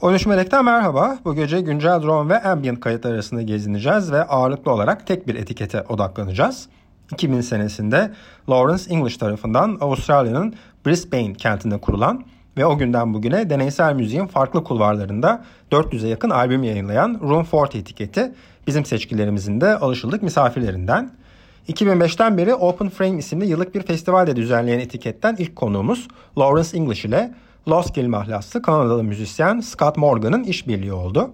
13 Melek'ten merhaba. Bu gece güncel drone ve ambient kayıt arasında gezineceğiz ve ağırlıklı olarak tek bir etikete odaklanacağız. 2000 senesinde Lawrence English tarafından Avustralya'nın Brisbane kentinde kurulan ve o günden bugüne deneysel müziğin farklı kulvarlarında 400'e yakın albüm yayınlayan Room 40 etiketi bizim seçkilerimizin de alışıldık misafirlerinden. 2005'ten beri Open Frame isimli yıllık bir festivalde düzenleyen etiketten ilk konuğumuz Lawrence English ile Lost Gil mahlaslı Kanadalı müzisyen Scott Morgan'ın işbirliği oldu.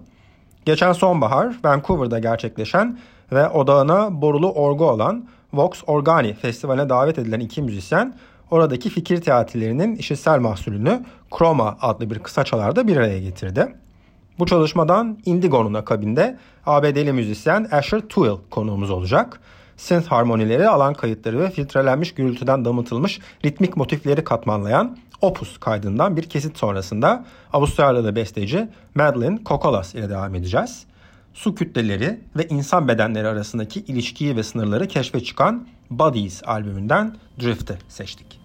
Geçen sonbahar Vancouver'da gerçekleşen ve odağına borulu orgu olan Vox Organi Festivali'ne davet edilen iki müzisyen oradaki fikir teatrilerinin işitsel mahsulünü Chroma adlı bir kısa çalarda bir araya getirdi. Bu çalışmadan Indigo'nun akabinde ABD'li müzisyen Asher Tuil konuğumuz olacak. Synth harmonileri, alan kayıtları ve filtrelenmiş gürültüden damıtılmış ritmik motifleri katmanlayan Opus kaydından bir kesit sonrasında Avustralyalı besteci Madeline Kokolas ile devam edeceğiz. Su kütleleri ve insan bedenleri arasındaki ilişkiyi ve sınırları keşfe çıkan Bodies albümünden Drift'i seçtik.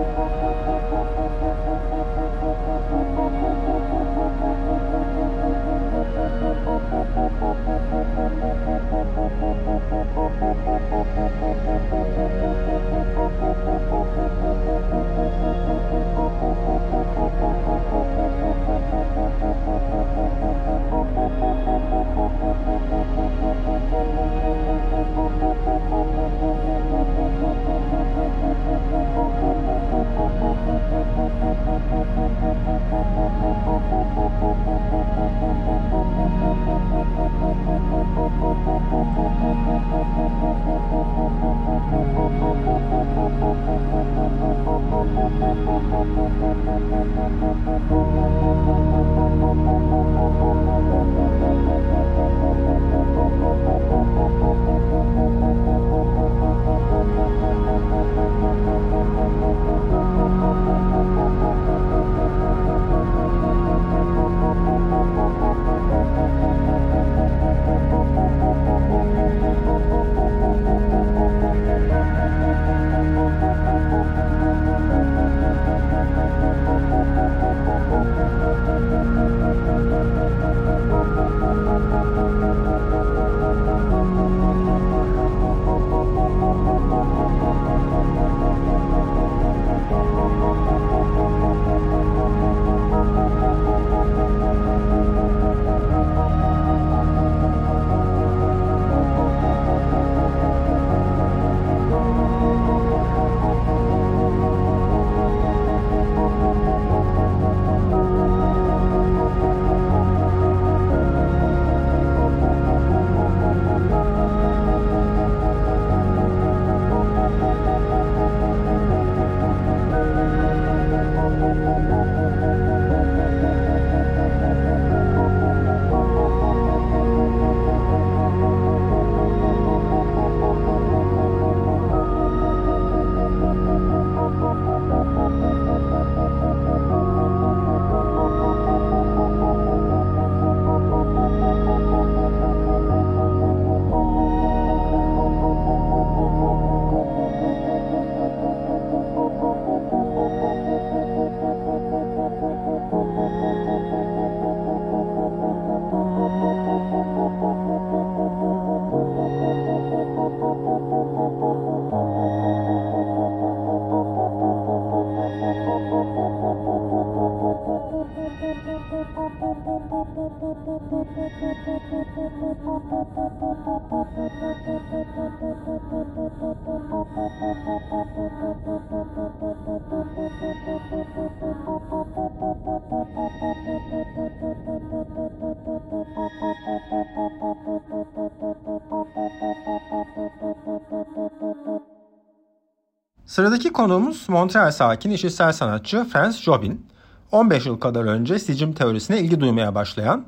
Sıradaki konuğumuz Montreal sakini işitsel sanatçı Franz Jobin. 15 yıl kadar önce sicim teorisine ilgi duymaya başlayan,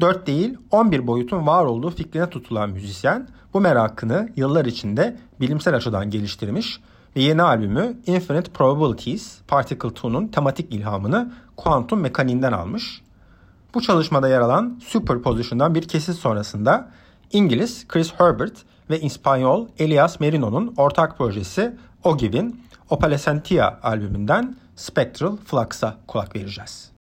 4 değil 11 boyutun var olduğu fikrine tutulan müzisyen bu merakını yıllar içinde bilimsel açıdan geliştirmiş ve yeni albümü Infinite Probabilities Particle 2'nun tematik ilhamını kuantum mekaniğinden almış. Bu çalışmada yer alan Superposition'dan bir kesit sonrasında İngiliz Chris Herbert ve İspanyol Elias Merino'nun ortak projesi Ogiv'in Opalescentia albümünden Spectral Flux'a kulak vereceğiz.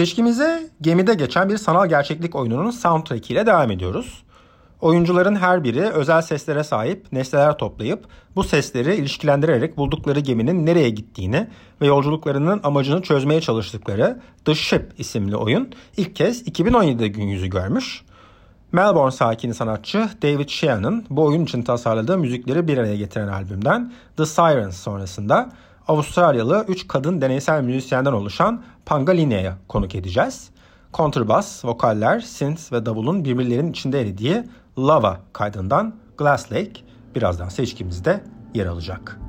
Seçkimize gemide geçen bir sanal gerçeklik oyununun soundtrack ile devam ediyoruz. Oyuncuların her biri özel seslere sahip nesneler toplayıp bu sesleri ilişkilendirerek buldukları geminin nereye gittiğini ve yolculuklarının amacını çözmeye çalıştıkları The Ship isimli oyun ilk kez 2017'de gün yüzü görmüş. Melbourne sakini sanatçı David Sheehan'ın bu oyun için tasarladığı müzikleri bir araya getiren albümden The Sirens sonrasında Avustralyalı 3 kadın deneysel müzisyenden oluşan Pangalinea'ya konuk edeceğiz. Kontrbas, vokaller, synth ve davulun birbirlerinin içinde eridiği Lava kaydından Glass Lake birazdan seçkimizde yer alacak.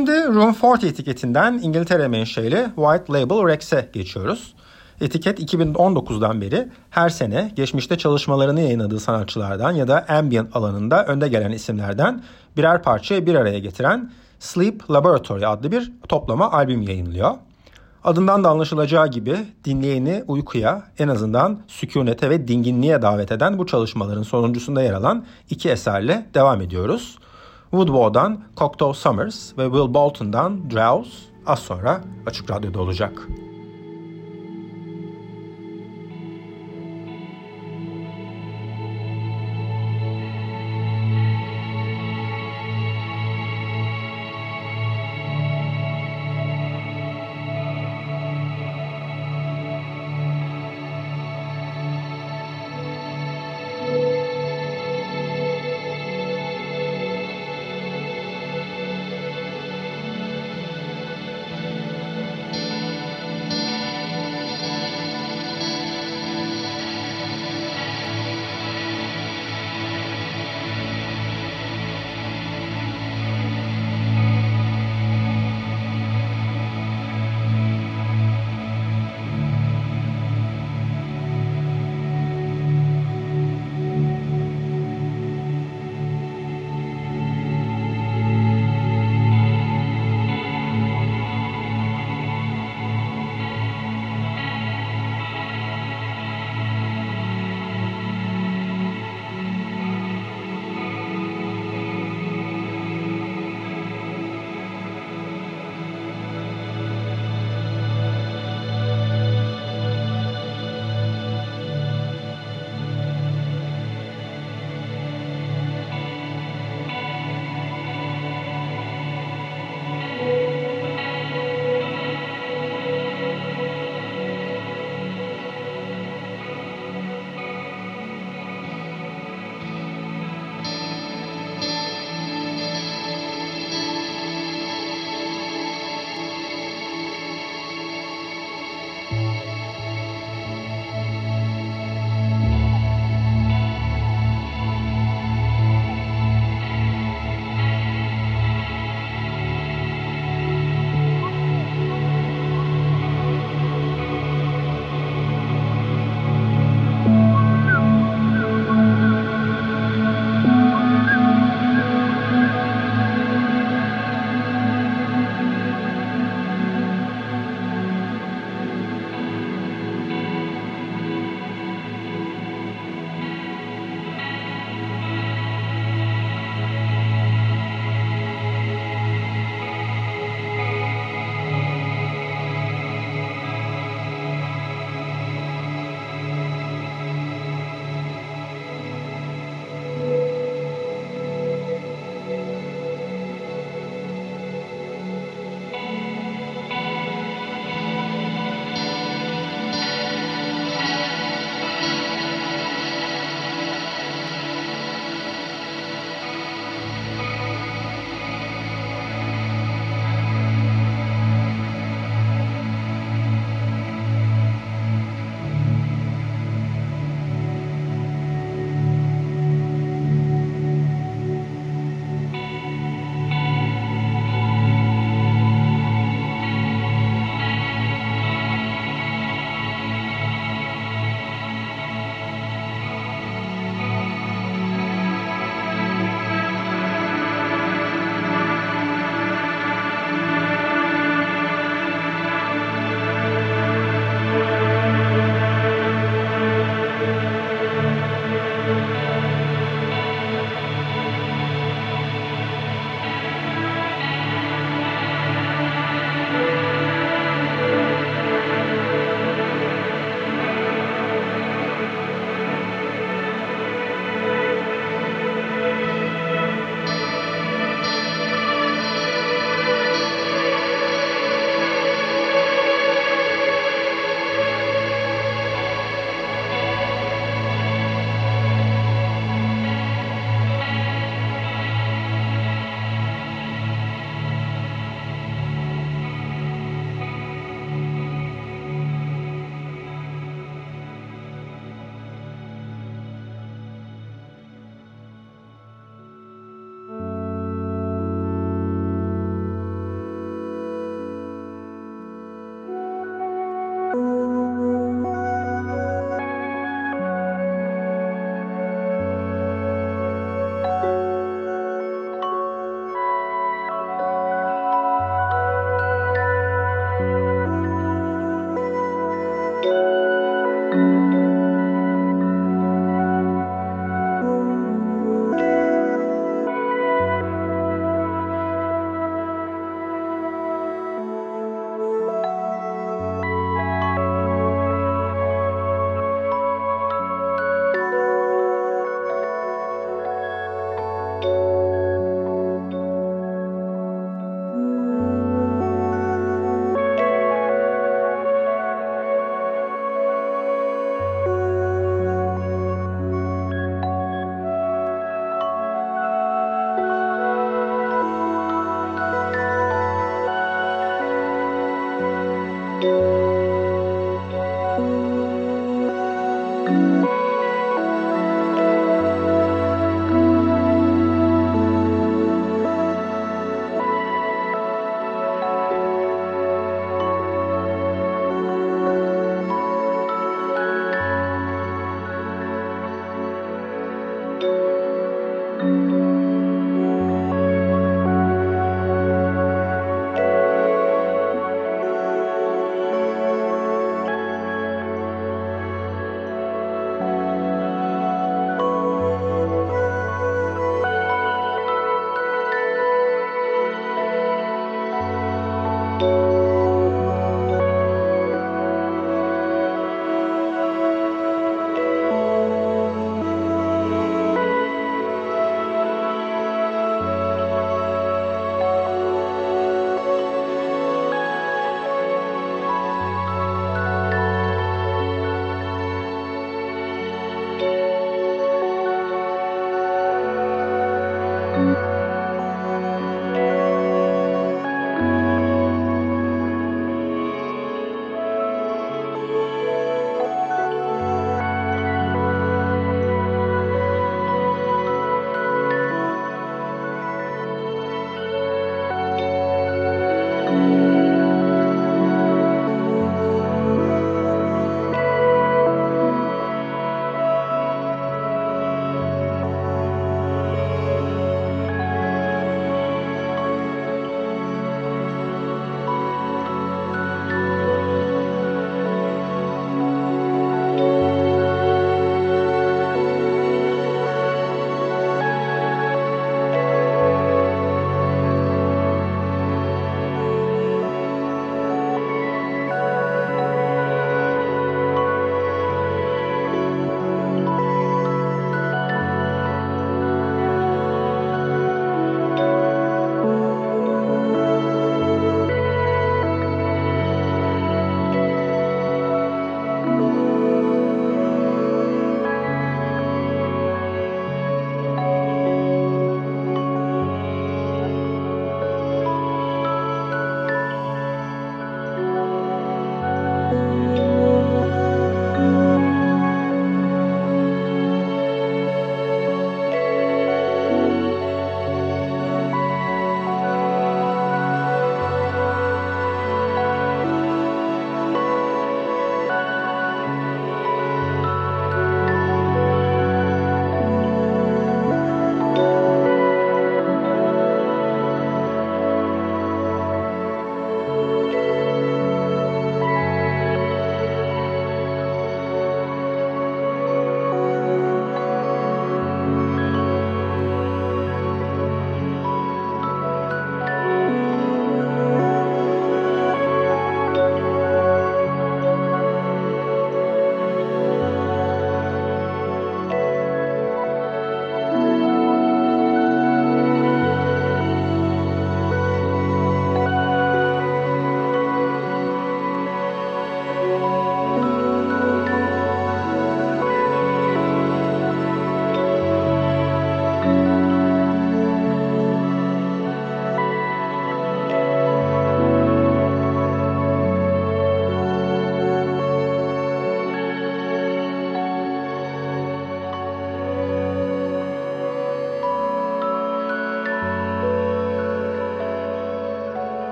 Şimdi Room 40 etiketinden İngiltere menşeli White Label Rex'e geçiyoruz. Etiket 2019'dan beri her sene geçmişte çalışmalarını yayınladığı sanatçılardan ya da ambient alanında önde gelen isimlerden birer parçayı bir araya getiren Sleep Laboratory adlı bir toplama albüm yayınlıyor. Adından da anlaşılacağı gibi dinleyeni uykuya en azından sükunete ve dinginliğe davet eden bu çalışmaların sonuncusunda yer alan iki eserle devam ediyoruz. Woodward'dan Cocteau Summers ve Will Bolton'dan Drowse az sonra Açık Radyo'da olacak.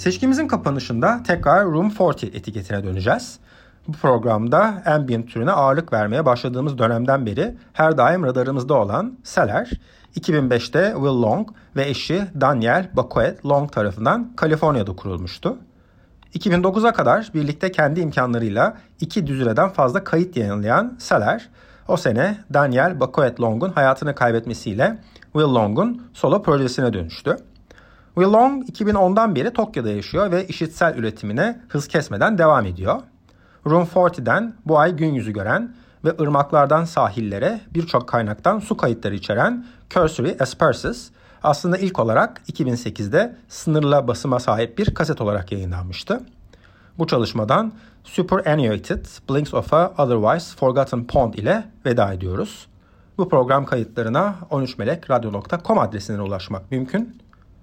Seçkimizin kapanışında tekrar Room 40 etiketine döneceğiz. Bu programda ambient türüne ağırlık vermeye başladığımız dönemden beri her daim radarımızda olan Seller, 2005'te Will Long ve eşi Daniel Bacoet Long tarafından Kaliforniya'da kurulmuştu. 2009'a kadar birlikte kendi imkanlarıyla iki düzüreden fazla kayıt yayınlayan Seller, o sene Daniel Bacoet Long'un hayatını kaybetmesiyle Will Long'un solo projesine dönüştü. Will Long 2010'dan beri Tokyo'da yaşıyor ve işitsel üretimine hız kesmeden devam ediyor. Room 40'den bu ay gün yüzü gören ve ırmaklardan sahillere birçok kaynaktan su kayıtları içeren Cursory Asperses aslında ilk olarak 2008'de sınırla basıma sahip bir kaset olarak yayınlanmıştı. Bu çalışmadan Superannuated Blinks of a Otherwise Forgotten Pond ile veda ediyoruz. Bu program kayıtlarına 13melekradio.com adresinden ulaşmak mümkün.